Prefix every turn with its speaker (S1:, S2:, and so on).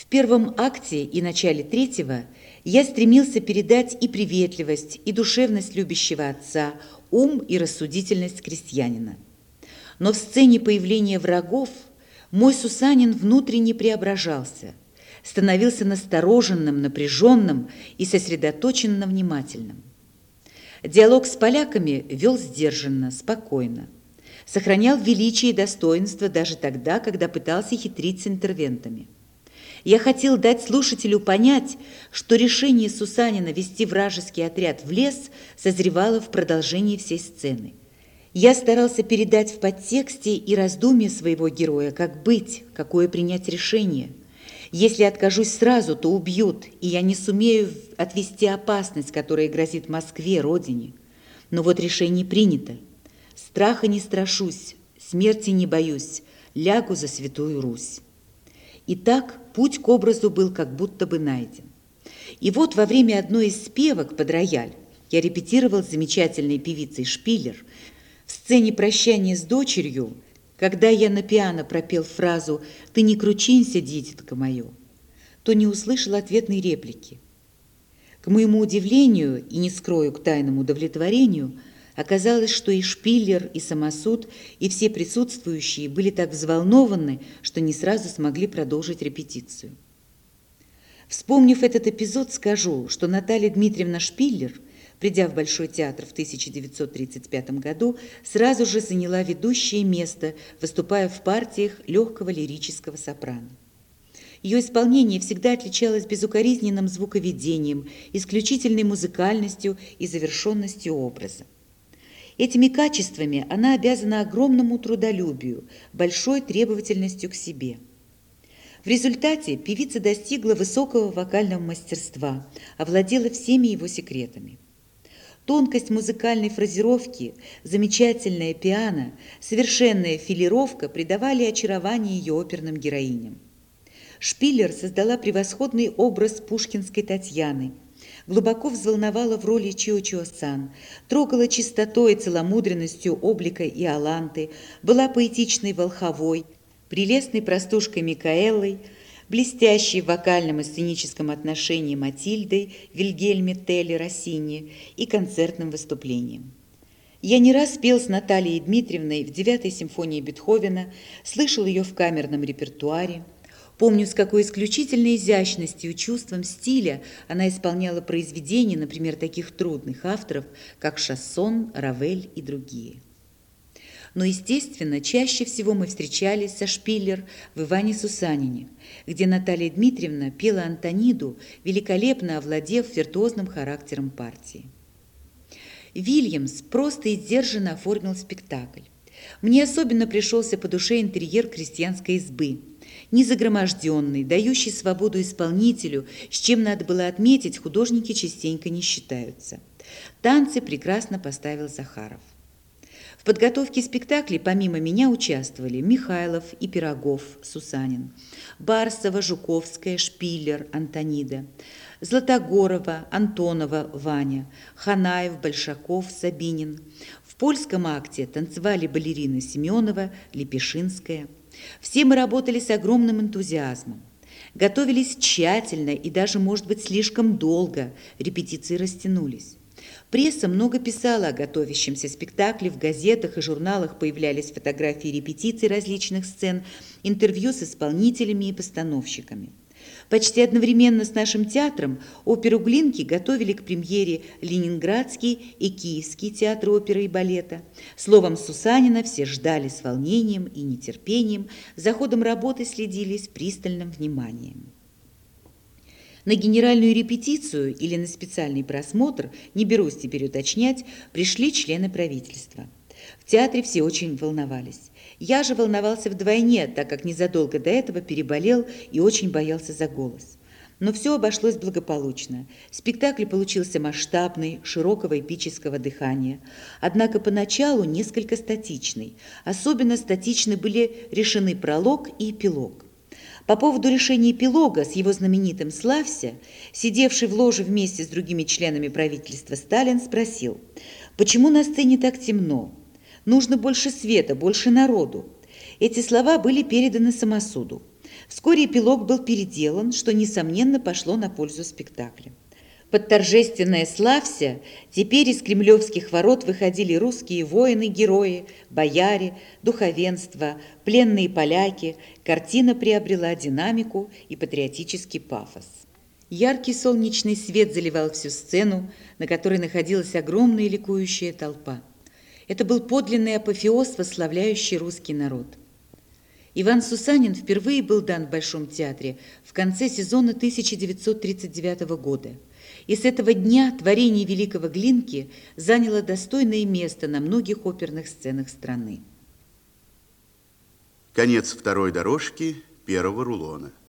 S1: В первом акте и начале третьего я стремился передать и приветливость, и душевность любящего отца, ум и рассудительность крестьянина. Но в сцене появления врагов мой Сусанин внутренне преображался, становился настороженным, напряженным и сосредоточенно внимательным. Диалог с поляками вел сдержанно, спокойно. Сохранял величие и достоинство даже тогда, когда пытался хитрить с интервентами. Я хотел дать слушателю понять, что решение Сусанина вести вражеский отряд в лес созревало в продолжении всей сцены. Я старался передать в подтексте и раздумья своего героя, как быть, какое принять решение. Если откажусь сразу, то убьют, и я не сумею отвести опасность, которая грозит Москве, родине. Но вот решение принято. Страха не страшусь, смерти не боюсь, лягу за святую Русь. Итак, путь к образу был как будто бы найден. И вот во время одной из спевок под рояль я репетировал с замечательной певицей Шпиллер – в сцене прощания с дочерью, когда я на пиано пропел фразу «Ты не кручинься, дитятка мое», то не услышал ответной реплики. К моему удивлению, и не скрою к тайному удовлетворению, оказалось, что и Шпиллер, и Самосуд, и все присутствующие были так взволнованы, что не сразу смогли продолжить репетицию. Вспомнив этот эпизод, скажу, что Наталья Дмитриевна Шпиллер – придя в Большой театр в 1935 году, сразу же заняла ведущее место, выступая в партиях легкого лирического сопрано. Ее исполнение всегда отличалось безукоризненным звуковедением, исключительной музыкальностью и завершенностью образа. Этими качествами она обязана огромному трудолюбию, большой требовательностью к себе. В результате певица достигла высокого вокального мастерства, овладела всеми его секретами. Тонкость музыкальной фразировки, замечательное пиано, совершенная филировка придавали очарование ее оперным героиням. Шпиллер создала превосходный образ пушкинской Татьяны, глубоко взволновала в роли Чио-Чио-сан, трогала чистотой и целомудренностью облика и аланты, была поэтичной волховой, прелестной простушкой Микаэллой, блестящей в вокальном и сценическом отношении Матильдой, Вильгельме Телли Россини и концертным выступлением. Я не раз пел с Натальей Дмитриевной в девятой симфонии Бетховена, слышал ее в камерном репертуаре. Помню, с какой исключительной изящностью чувством стиля она исполняла произведения, например, таких трудных авторов, как Шассон, Равель и другие. Но, естественно, чаще всего мы встречались со Шпиллер в Иване Сусанине, где Наталья Дмитриевна пела Антониду, великолепно овладев виртуозным характером партии. Вильямс просто и сдержанно оформил спектакль. Мне особенно пришелся по душе интерьер крестьянской избы, незагроможденный, дающий свободу исполнителю, с чем надо было отметить, художники частенько не считаются. Танцы прекрасно поставил Захаров. В подготовке спектаклей помимо меня участвовали Михайлов и Пирогов, Сусанин, Барсова, Жуковская, Шпиллер, Антонида, Златогорова, Антонова, Ваня, Ханаев, Большаков, Сабинин. В польском акте танцевали балерины Семенова, Лепешинская. Все мы работали с огромным энтузиазмом. Готовились тщательно и даже, может быть, слишком долго. Репетиции растянулись. Пресса много писала о готовящемся спектакле, в газетах и журналах появлялись фотографии репетиций различных сцен, интервью с исполнителями и постановщиками. Почти одновременно с нашим театром оперу Глинки готовили к премьере Ленинградский и Киевский театры оперы и балета. Словом, Сусанина все ждали с волнением и нетерпением, за ходом работы следили с пристальным вниманием. На генеральную репетицию или на специальный просмотр, не берусь теперь уточнять, пришли члены правительства. В театре все очень волновались. Я же волновался вдвойне, так как незадолго до этого переболел и очень боялся за голос. Но все обошлось благополучно. Спектакль получился масштабный, широкого эпического дыхания. Однако поначалу несколько статичный. Особенно статичны были решены пролог и эпилог. По поводу решения эпилога с его знаменитым «Славься», сидевший в ложе вместе с другими членами правительства Сталин спросил, почему на сцене так темно? Нужно больше света, больше народу. Эти слова были переданы самосуду. Вскоре эпилог был переделан, что, несомненно, пошло на пользу спектакля. Под торжественное «Славься» теперь из кремлевских ворот выходили русские воины-герои, бояре, духовенство, пленные поляки. Картина приобрела динамику и патриотический пафос. Яркий солнечный свет заливал всю сцену, на которой находилась огромная ликующая толпа. Это был подлинный апофеоз, восславляющий русский народ. Иван Сусанин впервые был дан в Большом театре в конце сезона 1939 года. И с этого дня творение великого Глинки заняло достойное место на многих оперных сценах страны.
S2: Конец второй дорожки первого рулона.